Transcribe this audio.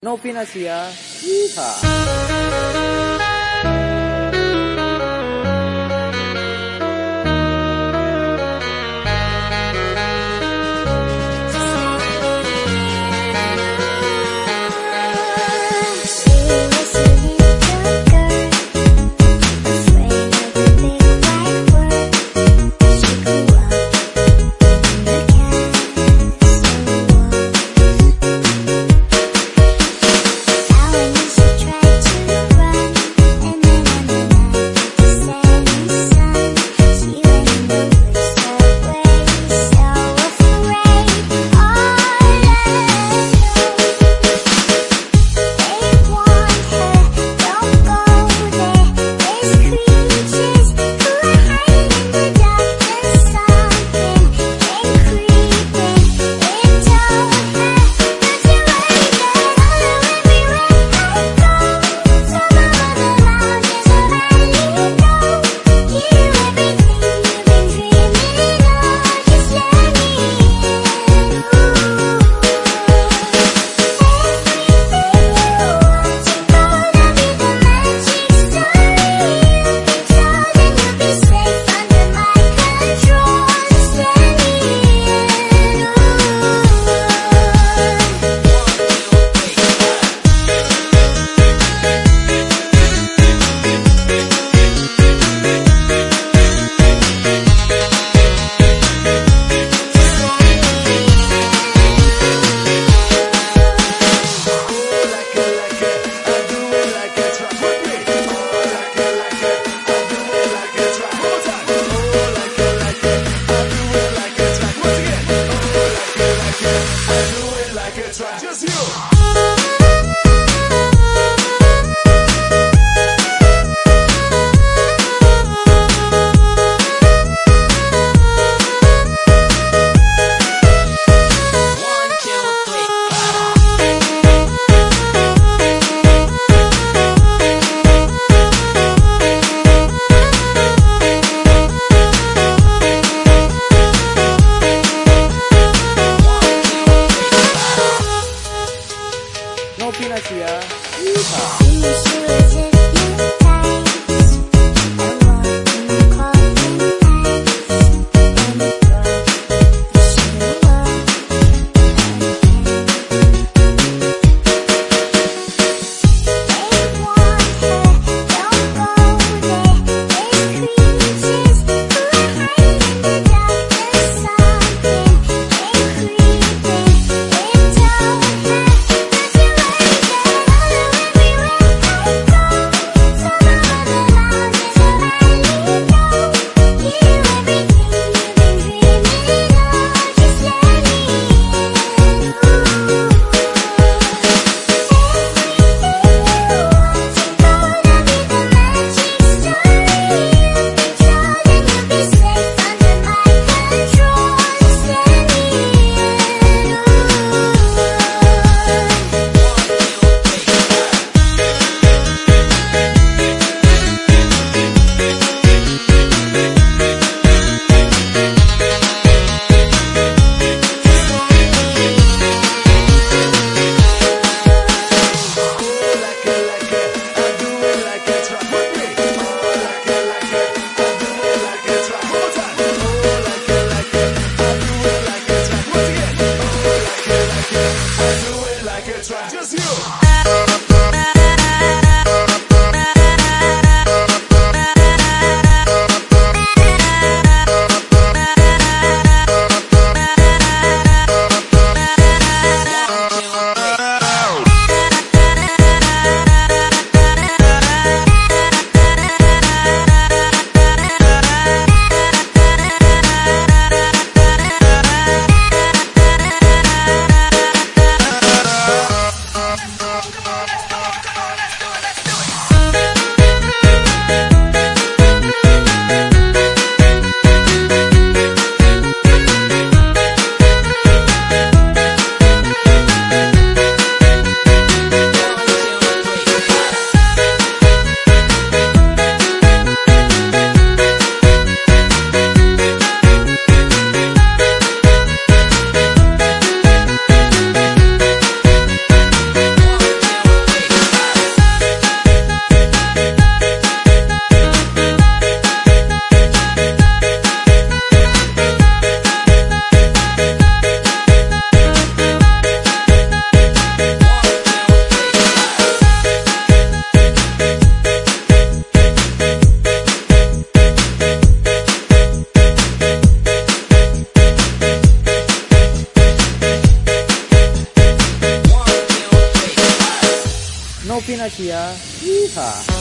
Novinasia. Yeehaw. não pinatia. Iha!